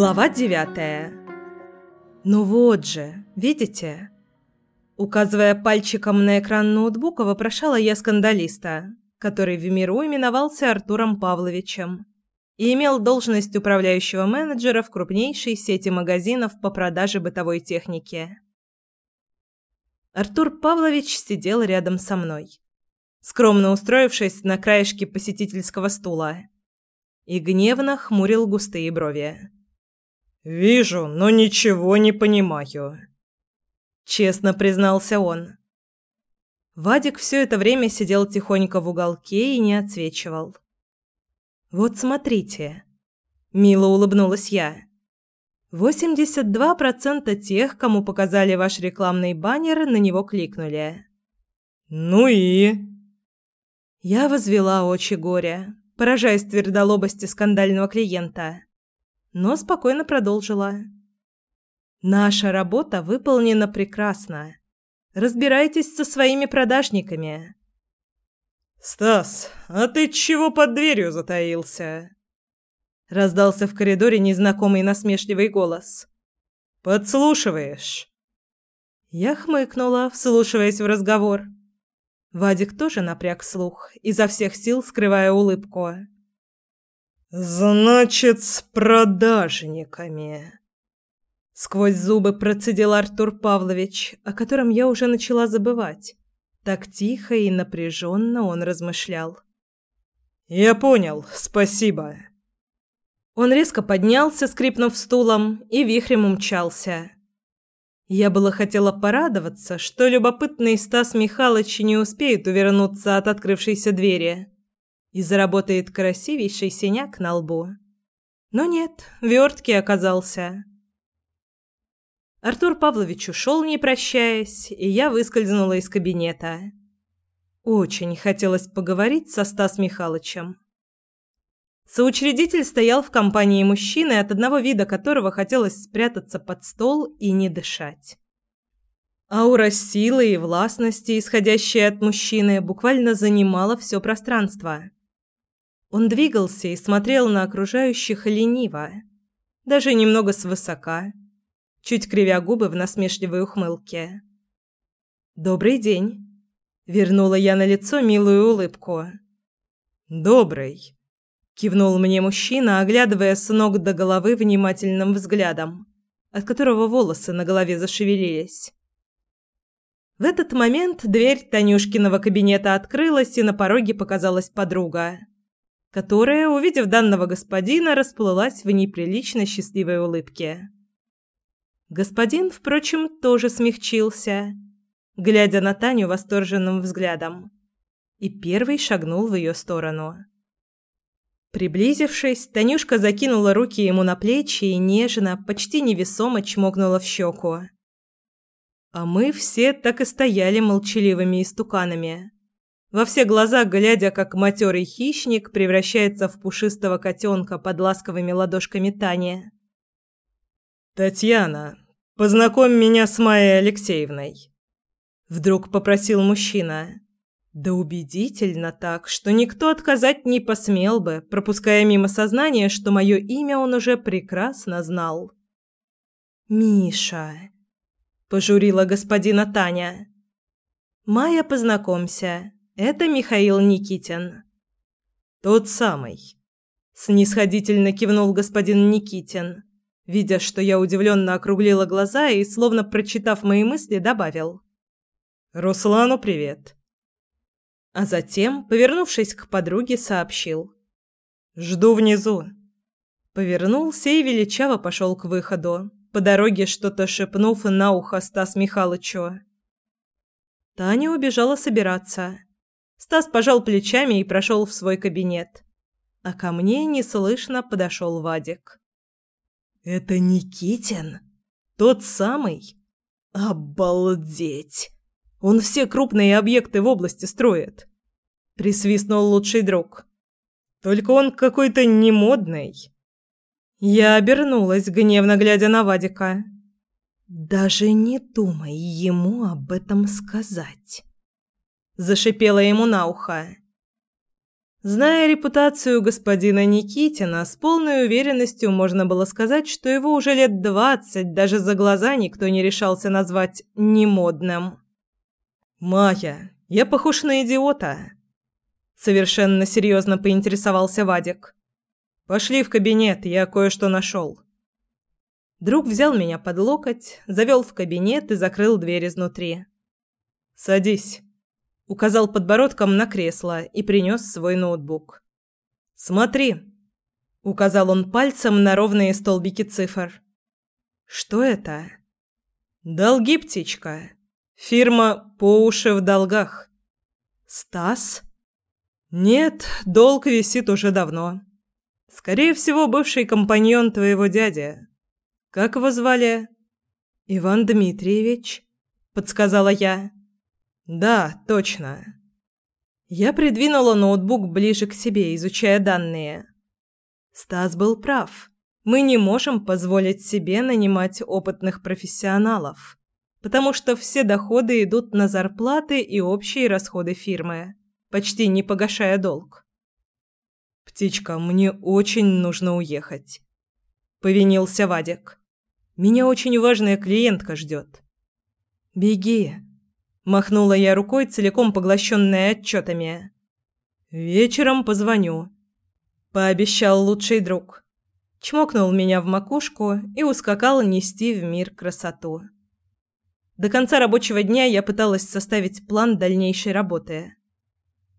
Глава девятая. Ну вот же, видите? Указывая пальчиком на экран ноутбука, вопрошала я скандалиста, который в миру именовался Артуром Павловичем и имел должность управляющего менеджера в крупнейшей сети магазинов по продаже бытовой техники. Артур Павлович сидел рядом со мной, скромно устроившись на краешке посетительского стула, и гневно хмурил густые брови. «Вижу, но ничего не понимаю», — честно признался он. Вадик все это время сидел тихонько в уголке и не отсвечивал. «Вот смотрите», — мило улыбнулась я. «82% тех, кому показали ваш рекламный баннер, на него кликнули». «Ну и?» Я возвела очи горя, поражаясь твердолобости скандального клиента но спокойно продолжила. «Наша работа выполнена прекрасно. Разбирайтесь со своими продажниками». «Стас, а ты чего под дверью затаился?» Раздался в коридоре незнакомый насмешливый голос. «Подслушиваешь?» Я хмыкнула, вслушиваясь в разговор. Вадик тоже напряг слух, изо всех сил скрывая улыбку. «Значит, с продажниками!» Сквозь зубы процедил Артур Павлович, о котором я уже начала забывать. Так тихо и напряженно он размышлял. «Я понял, спасибо». Он резко поднялся, скрипнув стулом, и вихрем умчался. Я было хотела порадоваться, что любопытный Стас Михайлович не успеет увернуться от открывшейся двери и заработает красивейший синяк на лбу. Но нет, верткий оказался. Артур Павлович ушел, не прощаясь, и я выскользнула из кабинета. Очень хотелось поговорить со Стас Михайловичем. Соучредитель стоял в компании мужчины, от одного вида которого хотелось спрятаться под стол и не дышать. Аура силы и властности, исходящая от мужчины, буквально занимала все пространство. Он двигался и смотрел на окружающих лениво, даже немного свысока, чуть кривя губы в насмешливой ухмылке. «Добрый день!» — вернула я на лицо милую улыбку. «Добрый!» — кивнул мне мужчина, оглядывая с ног до головы внимательным взглядом, от которого волосы на голове зашевелились. В этот момент дверь Танюшкиного кабинета открылась, и на пороге показалась подруга которая, увидев данного господина, расплылась в неприлично счастливой улыбке. Господин, впрочем, тоже смягчился, глядя на Таню восторженным взглядом, и первый шагнул в ее сторону. Приблизившись, Танюшка закинула руки ему на плечи и нежно, почти невесомо чмокнула в щеку. А мы все так и стояли молчаливыми истуканами во все глаза глядя, как матерый хищник превращается в пушистого котенка под ласковыми ладошками Тани. «Татьяна, познакомь меня с Майей Алексеевной», — вдруг попросил мужчина. Да убедительно так, что никто отказать не посмел бы, пропуская мимо сознания, что мое имя он уже прекрасно знал. «Миша», — пожурила господина Таня. «Майя, познакомься. Это Михаил Никитин. Тот самый. Снисходительно кивнул господин Никитин, видя, что я удивленно округлила глаза и, словно прочитав мои мысли, добавил: "Руслану привет". А затем, повернувшись к подруге, сообщил: "Жду внизу". Повернулся и величаво пошел к выходу, по дороге что-то шепнув на ухо Стас Михайловичу. Таня убежала собираться. Стас пожал плечами и прошел в свой кабинет. А ко мне неслышно подошел Вадик. «Это Никитин? Тот самый? Обалдеть! Он все крупные объекты в области строит!» Присвистнул лучший друг. «Только он какой-то немодный». Я обернулась, гневно глядя на Вадика. «Даже не думай ему об этом сказать» зашипела ему на ухо. Зная репутацию господина Никитина, с полной уверенностью можно было сказать, что его уже лет двадцать даже за глаза никто не решался назвать немодным. «Майя, я похож на идиота!» Совершенно серьезно поинтересовался Вадик. «Пошли в кабинет, я кое-что нашел». Друг взял меня под локоть, завел в кабинет и закрыл дверь изнутри. «Садись», — указал подбородком на кресло и принес свой ноутбук. «Смотри», — указал он пальцем на ровные столбики цифр. «Что это?» «Долги, птичка. Фирма по уши в долгах». «Стас?» «Нет, долг висит уже давно. Скорее всего, бывший компаньон твоего дяди. Как его звали?» «Иван Дмитриевич», — подсказала я. «Да, точно». Я придвинула ноутбук ближе к себе, изучая данные. Стас был прав. Мы не можем позволить себе нанимать опытных профессионалов, потому что все доходы идут на зарплаты и общие расходы фирмы, почти не погашая долг. «Птичка, мне очень нужно уехать», — повинился Вадик. Меня очень важная клиентка ждет». «Беги», – махнула я рукой, целиком поглощенная отчетами. «Вечером позвоню», – пообещал лучший друг. Чмокнул меня в макушку и ускакал нести в мир красоту. До конца рабочего дня я пыталась составить план дальнейшей работы.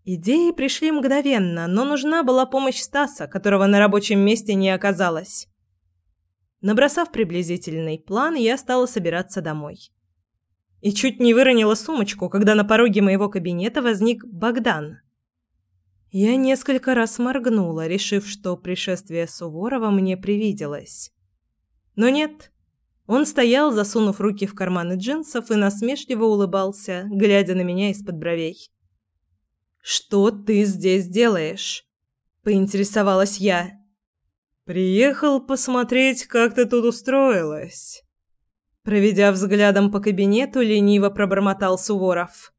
Идеи пришли мгновенно, но нужна была помощь Стаса, которого на рабочем месте не оказалось. Набросав приблизительный план, я стала собираться домой. И чуть не выронила сумочку, когда на пороге моего кабинета возник Богдан. Я несколько раз моргнула, решив, что пришествие Суворова мне привиделось. Но нет. Он стоял, засунув руки в карманы джинсов и насмешливо улыбался, глядя на меня из-под бровей. «Что ты здесь делаешь?» – поинтересовалась я. Приехал посмотреть, как ты тут устроилась. Проведя взглядом по кабинету, лениво пробормотал Суворов.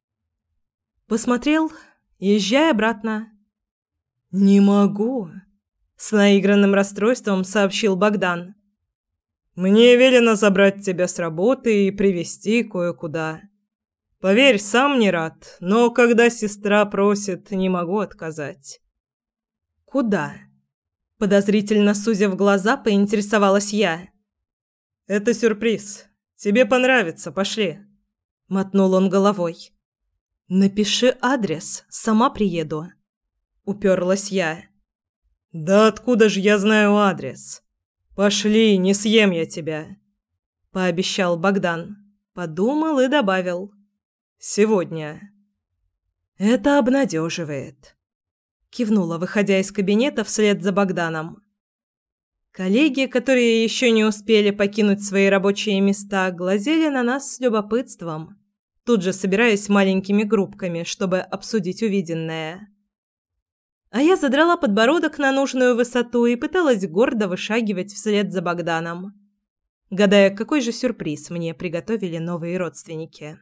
Посмотрел, езжай обратно. Не могу, с наигранным расстройством сообщил Богдан. Мне велено забрать тебя с работы и привезти кое-куда. Поверь, сам не рад, но когда сестра просит, не могу отказать. Куда? Подозрительно сузив глаза, поинтересовалась я. «Это сюрприз. Тебе понравится. Пошли». Мотнул он головой. «Напиши адрес. Сама приеду». Уперлась я. «Да откуда же я знаю адрес? Пошли, не съем я тебя», — пообещал Богдан. Подумал и добавил. «Сегодня». «Это обнадеживает» кивнула, выходя из кабинета вслед за Богданом. Коллеги, которые еще не успели покинуть свои рабочие места, глазели на нас с любопытством, тут же собираясь маленькими группками, чтобы обсудить увиденное. А я задрала подбородок на нужную высоту и пыталась гордо вышагивать вслед за Богданом, гадая, какой же сюрприз мне приготовили новые родственники.